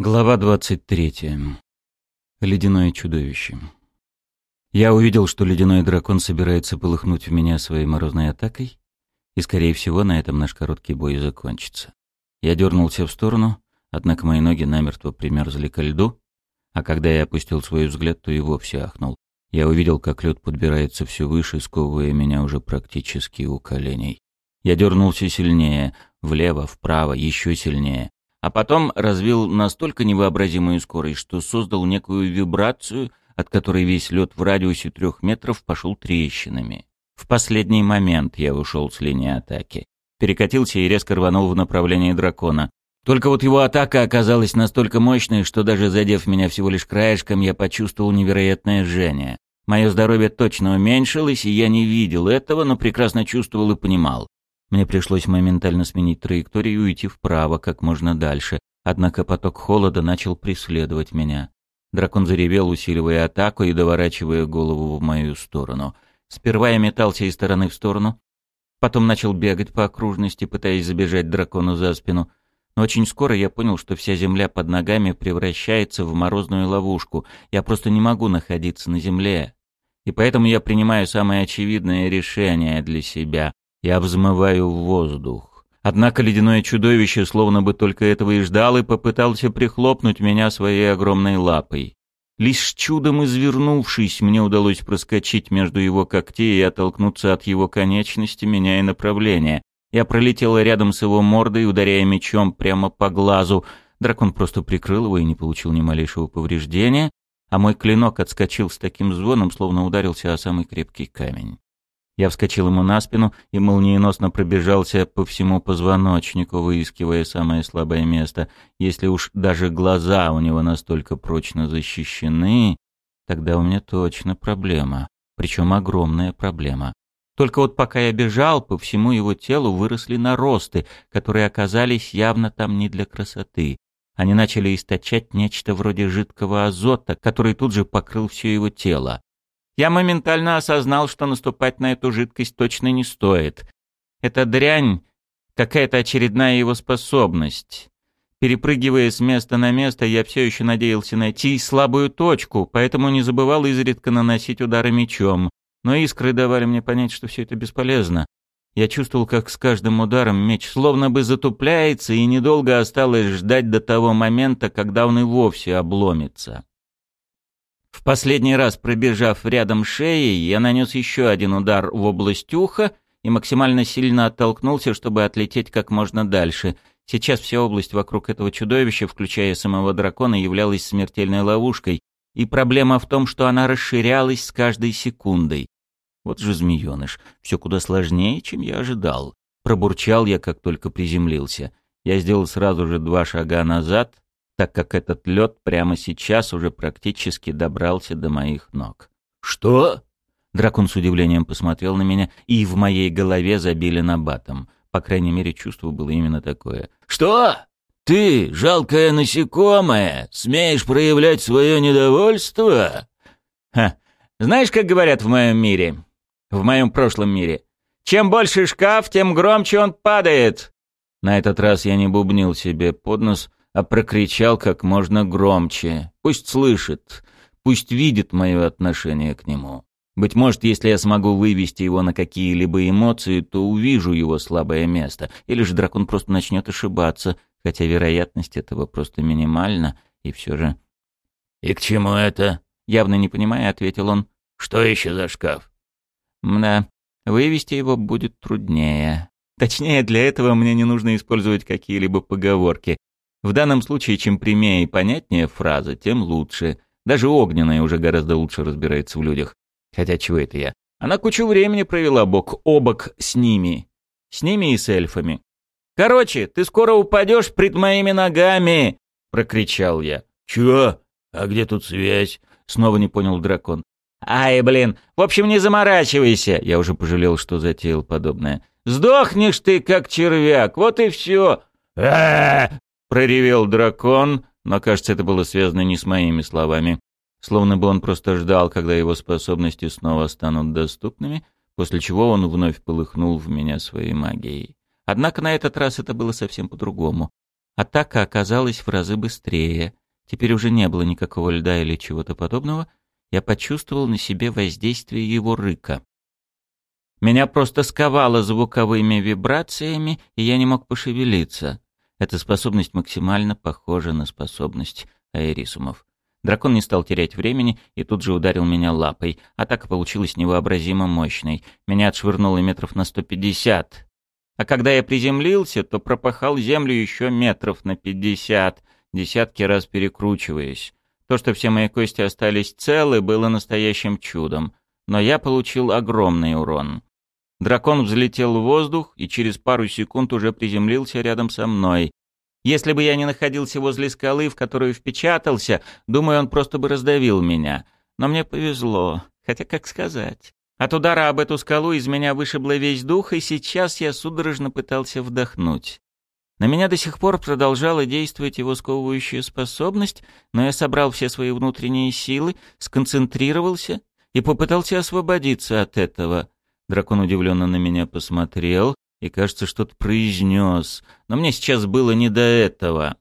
Глава 23. Ледяное чудовище. Я увидел, что ледяной дракон собирается полыхнуть в меня своей морозной атакой, и, скорее всего, на этом наш короткий бой закончится. Я дернулся в сторону, однако мои ноги намертво примерзли ко льду, а когда я опустил свой взгляд, то и вовсе ахнул. Я увидел, как лед подбирается все выше, сковывая меня уже практически у коленей. Я дернулся сильнее, влево, вправо, еще сильнее а потом развил настолько невообразимую скорость, что создал некую вибрацию, от которой весь лед в радиусе трех метров пошел трещинами. В последний момент я ушел с линии атаки. Перекатился и резко рванул в направлении дракона. Только вот его атака оказалась настолько мощной, что даже задев меня всего лишь краешком, я почувствовал невероятное жжение. Мое здоровье точно уменьшилось, и я не видел этого, но прекрасно чувствовал и понимал. Мне пришлось моментально сменить траекторию и уйти вправо как можно дальше, однако поток холода начал преследовать меня. Дракон заревел, усиливая атаку и доворачивая голову в мою сторону. Сперва я метался из стороны в сторону, потом начал бегать по окружности, пытаясь забежать дракону за спину. Но очень скоро я понял, что вся земля под ногами превращается в морозную ловушку. Я просто не могу находиться на земле. И поэтому я принимаю самое очевидное решение для себя. Я взмываю в воздух. Однако ледяное чудовище словно бы только этого и ждал и попытался прихлопнуть меня своей огромной лапой. Лишь чудом извернувшись, мне удалось проскочить между его когтей и оттолкнуться от его конечности, меняя направление. Я пролетела рядом с его мордой, ударяя мечом прямо по глазу. Дракон просто прикрыл его и не получил ни малейшего повреждения, а мой клинок отскочил с таким звоном, словно ударился о самый крепкий камень. Я вскочил ему на спину и молниеносно пробежался по всему позвоночнику, выискивая самое слабое место. Если уж даже глаза у него настолько прочно защищены, тогда у меня точно проблема. Причем огромная проблема. Только вот пока я бежал, по всему его телу выросли наросты, которые оказались явно там не для красоты. Они начали источать нечто вроде жидкого азота, который тут же покрыл все его тело. Я моментально осознал, что наступать на эту жидкость точно не стоит. Эта дрянь — какая-то очередная его способность. Перепрыгивая с места на место, я все еще надеялся найти слабую точку, поэтому не забывал изредка наносить удары мечом. Но искры давали мне понять, что все это бесполезно. Я чувствовал, как с каждым ударом меч словно бы затупляется, и недолго осталось ждать до того момента, когда он и вовсе обломится. В последний раз пробежав рядом шеей, я нанес еще один удар в область уха и максимально сильно оттолкнулся, чтобы отлететь как можно дальше. Сейчас вся область вокруг этого чудовища, включая самого дракона, являлась смертельной ловушкой, и проблема в том, что она расширялась с каждой секундой. Вот же змееныш, все куда сложнее, чем я ожидал. Пробурчал я, как только приземлился. Я сделал сразу же два шага назад, так как этот лед прямо сейчас уже практически добрался до моих ног. «Что?» Дракон с удивлением посмотрел на меня, и в моей голове забили набатом. По крайней мере, чувство было именно такое. «Что? Ты, жалкое насекомое, смеешь проявлять свое недовольство?» «Ха! Знаешь, как говорят в моем мире? В моем прошлом мире? Чем больше шкаф, тем громче он падает!» На этот раз я не бубнил себе под нос, а прокричал как можно громче. Пусть слышит, пусть видит мое отношение к нему. Быть может, если я смогу вывести его на какие-либо эмоции, то увижу его слабое место. Или же дракон просто начнет ошибаться, хотя вероятность этого просто минимальна, и все же... «И к чему это?» Явно не понимая, ответил он. «Что еще за шкаф?» «Мда, вывести его будет труднее. Точнее, для этого мне не нужно использовать какие-либо поговорки. В данном случае, чем прямее и понятнее фраза, тем лучше. Даже огненная уже гораздо лучше разбирается в людях. Хотя чего это я? Она кучу времени провела бок о бок с ними. С ними и с эльфами. «Короче, ты скоро упадешь пред моими ногами!» — прокричал я. «Чё? А где тут связь?» — снова не понял дракон. «Ай, блин, в общем, не заморачивайся!» Я уже пожалел, что затеял подобное. «Сдохнешь ты, как червяк, вот и все!» Проревел дракон, но, кажется, это было связано не с моими словами. Словно бы он просто ждал, когда его способности снова станут доступными, после чего он вновь полыхнул в меня своей магией. Однако на этот раз это было совсем по-другому. Атака оказалась в разы быстрее. Теперь уже не было никакого льда или чего-то подобного. Я почувствовал на себе воздействие его рыка. Меня просто сковало звуковыми вибрациями, и я не мог пошевелиться. Эта способность максимально похожа на способность аэрисумов. Дракон не стал терять времени и тут же ударил меня лапой. Атака получилась невообразимо мощной. Меня отшвырнуло метров на сто пятьдесят. А когда я приземлился, то пропахал землю еще метров на пятьдесят, десятки раз перекручиваясь. То, что все мои кости остались целы, было настоящим чудом. Но я получил огромный урон. Дракон взлетел в воздух и через пару секунд уже приземлился рядом со мной. Если бы я не находился возле скалы, в которую впечатался, думаю, он просто бы раздавил меня. Но мне повезло. Хотя, как сказать. От удара об эту скалу из меня вышибло весь дух, и сейчас я судорожно пытался вдохнуть. На меня до сих пор продолжала действовать его сковывающая способность, но я собрал все свои внутренние силы, сконцентрировался и попытался освободиться от этого. Дракон удивленно на меня посмотрел и, кажется, что-то произнес, но мне сейчас было не до этого.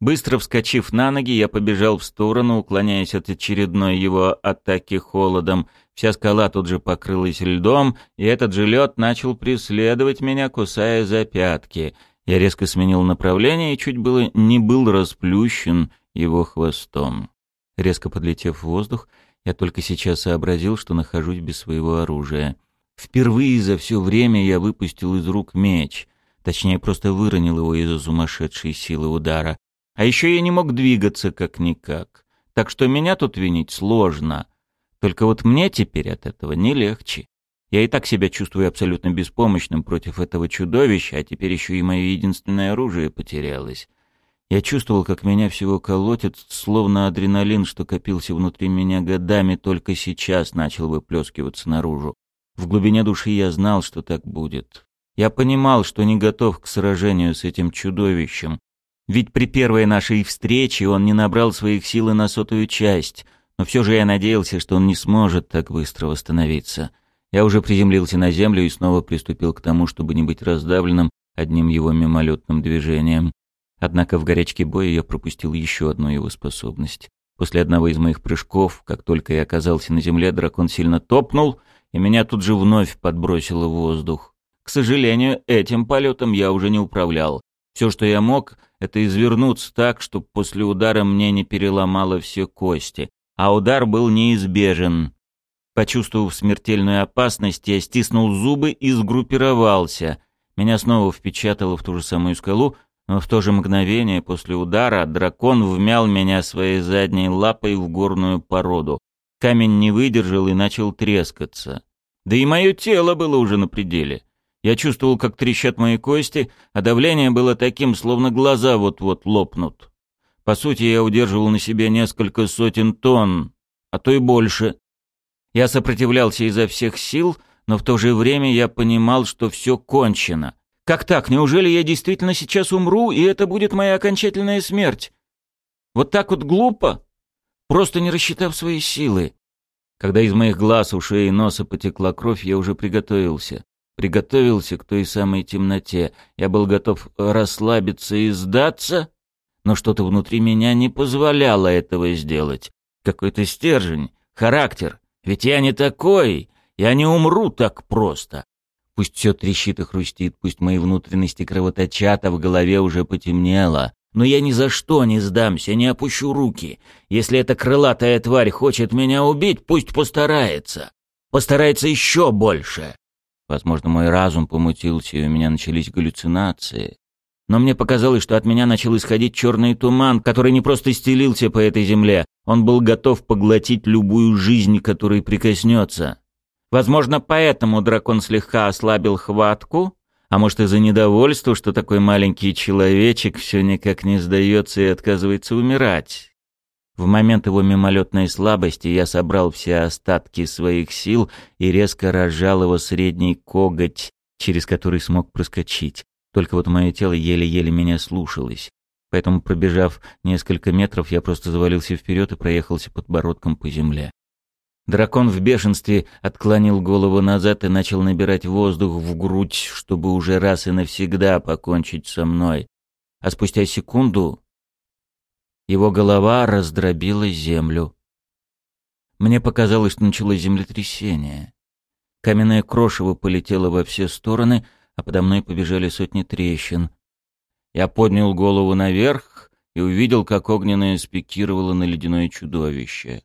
Быстро вскочив на ноги, я побежал в сторону, уклоняясь от очередной его атаки холодом. Вся скала тут же покрылась льдом, и этот же лед начал преследовать меня, кусая за пятки. Я резко сменил направление и чуть было не был расплющен его хвостом. Резко подлетев в воздух, я только сейчас сообразил, что нахожусь без своего оружия. Впервые за все время я выпустил из рук меч. Точнее, просто выронил его из-за сумасшедшей силы удара. А еще я не мог двигаться как-никак. Так что меня тут винить сложно. Только вот мне теперь от этого не легче. Я и так себя чувствую абсолютно беспомощным против этого чудовища, а теперь еще и мое единственное оружие потерялось. Я чувствовал, как меня всего колотит, словно адреналин, что копился внутри меня годами, только сейчас начал выплескиваться наружу. В глубине души я знал, что так будет. Я понимал, что не готов к сражению с этим чудовищем, ведь при первой нашей встрече он не набрал своих сил на сотую часть, но все же я надеялся, что он не сможет так быстро восстановиться. Я уже приземлился на землю и снова приступил к тому, чтобы не быть раздавленным одним его мимолетным движением. Однако в горячке боя я пропустил еще одну его способность. После одного из моих прыжков, как только я оказался на земле, дракон сильно топнул, и меня тут же вновь подбросило в воздух. К сожалению, этим полетом я уже не управлял. Все, что я мог, это извернуться так, чтобы после удара мне не переломало все кости. А удар был неизбежен. Почувствовав смертельную опасность, я стиснул зубы и сгруппировался. Меня снова впечатало в ту же самую скалу, но в то же мгновение после удара дракон вмял меня своей задней лапой в горную породу. Камень не выдержал и начал трескаться. Да и мое тело было уже на пределе. Я чувствовал, как трещат мои кости, а давление было таким, словно глаза вот-вот лопнут. По сути, я удерживал на себе несколько сотен тонн, а то и больше. Я сопротивлялся изо всех сил, но в то же время я понимал, что все кончено. Как так? Неужели я действительно сейчас умру, и это будет моя окончательная смерть? Вот так вот глупо? Просто не рассчитав свои силы. Когда из моих глаз, ушей и носа потекла кровь, я уже приготовился приготовился к той самой темноте. Я был готов расслабиться и сдаться, но что-то внутри меня не позволяло этого сделать. Какой-то стержень, характер. Ведь я не такой, я не умру так просто. Пусть все трещит и хрустит, пусть мои внутренности кровоточат, а в голове уже потемнело. Но я ни за что не сдамся, не опущу руки. Если эта крылатая тварь хочет меня убить, пусть постарается. Постарается еще больше. Возможно, мой разум помутился, и у меня начались галлюцинации. Но мне показалось, что от меня начал исходить черный туман, который не просто стелился по этой земле, он был готов поглотить любую жизнь, которой прикоснется. Возможно, поэтому дракон слегка ослабил хватку, а может из-за недовольства, что такой маленький человечек все никак не сдается и отказывается умирать. В момент его мимолетной слабости я собрал все остатки своих сил и резко разжал его средний коготь, через который смог проскочить. Только вот мое тело еле-еле меня слушалось. Поэтому, пробежав несколько метров, я просто завалился вперед и проехался подбородком по земле. Дракон в бешенстве отклонил голову назад и начал набирать воздух в грудь, чтобы уже раз и навсегда покончить со мной. а спустя секунду его голова раздробила землю. Мне показалось, что началось землетрясение. Каменное крошево полетело во все стороны, а подо мной побежали сотни трещин. Я поднял голову наверх и увидел, как огненное спикировало на ледяное чудовище.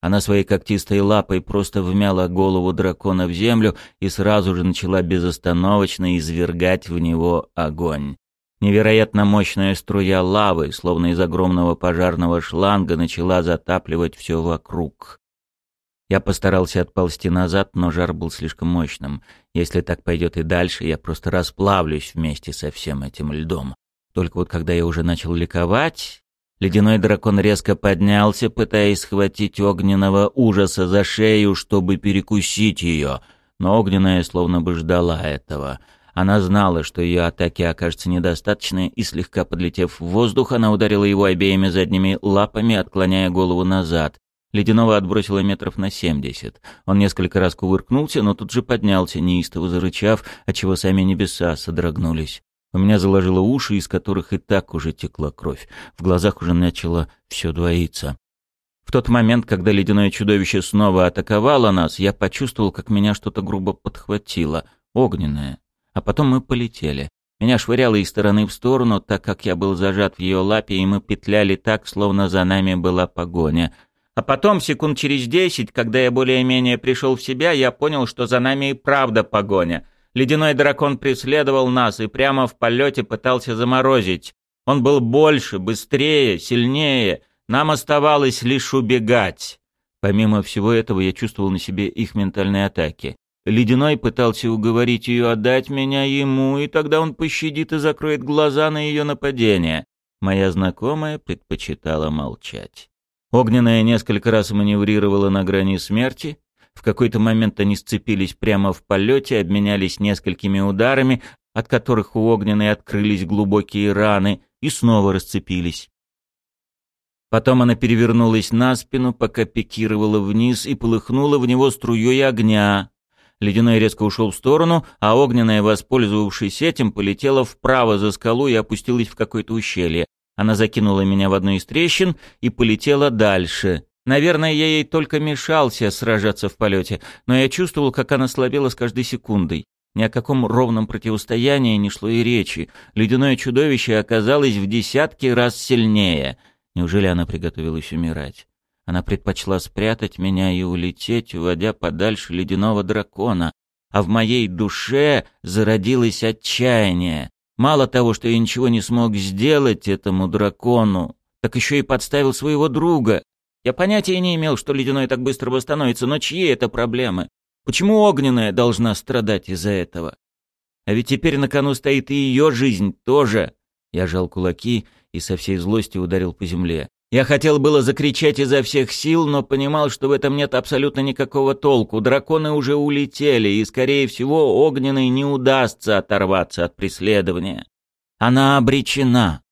Она своей когтистой лапой просто вмяла голову дракона в землю и сразу же начала безостановочно извергать в него огонь. Невероятно мощная струя лавы, словно из огромного пожарного шланга, начала затапливать все вокруг. Я постарался отползти назад, но жар был слишком мощным. Если так пойдет и дальше, я просто расплавлюсь вместе со всем этим льдом. Только вот когда я уже начал ликовать, ледяной дракон резко поднялся, пытаясь схватить огненного ужаса за шею, чтобы перекусить ее, но огненная словно бы ждала этого — она знала, что ее атаки окажутся недостаточны, и слегка подлетев в воздух, она ударила его обеими задними лапами, отклоняя голову назад. Ледяного отбросило метров на семьдесят. Он несколько раз кувыркнулся, но тут же поднялся, неистово зарычав, отчего сами небеса содрогнулись. У меня заложило уши, из которых и так уже текла кровь. В глазах уже начало все двоиться. В тот момент, когда ледяное чудовище снова атаковало нас, я почувствовал, как меня что-то грубо подхватило. Огненное. А потом мы полетели. Меня швыряло из стороны в сторону, так как я был зажат в ее лапе, и мы петляли так, словно за нами была погоня. А потом, секунд через десять, когда я более-менее пришел в себя, я понял, что за нами и правда погоня. Ледяной дракон преследовал нас и прямо в полете пытался заморозить. Он был больше, быстрее, сильнее. Нам оставалось лишь убегать. Помимо всего этого, я чувствовал на себе их ментальные атаки. Ледяной пытался уговорить ее отдать меня ему, и тогда он пощадит и закроет глаза на ее нападение. Моя знакомая предпочитала молчать. Огненная несколько раз маневрировала на грани смерти. В какой-то момент они сцепились прямо в полете, обменялись несколькими ударами, от которых у огненной открылись глубокие раны, и снова расцепились. Потом она перевернулась на спину, пока пикировала вниз и полыхнула в него струей огня. Ледяной резко ушел в сторону, а огненная, воспользовавшись этим, полетела вправо за скалу и опустилась в какое-то ущелье. Она закинула меня в одну из трещин и полетела дальше. Наверное, я ей только мешался сражаться в полете, но я чувствовал, как она слабела с каждой секундой. Ни о каком ровном противостоянии не шло и речи. Ледяное чудовище оказалось в десятки раз сильнее. Неужели она приготовилась умирать? Она предпочла спрятать меня и улететь, уводя подальше ледяного дракона. А в моей душе зародилось отчаяние. Мало того, что я ничего не смог сделать этому дракону, так еще и подставил своего друга. Я понятия не имел, что ледяной так быстро восстановится, но чьи это проблемы? Почему огненная должна страдать из-за этого? А ведь теперь на кону стоит и ее жизнь тоже. Я жал кулаки и со всей злости ударил по земле. Я хотел было закричать изо всех сил, но понимал, что в этом нет абсолютно никакого толку. Драконы уже улетели, и, скорее всего, огненной не удастся оторваться от преследования. Она обречена.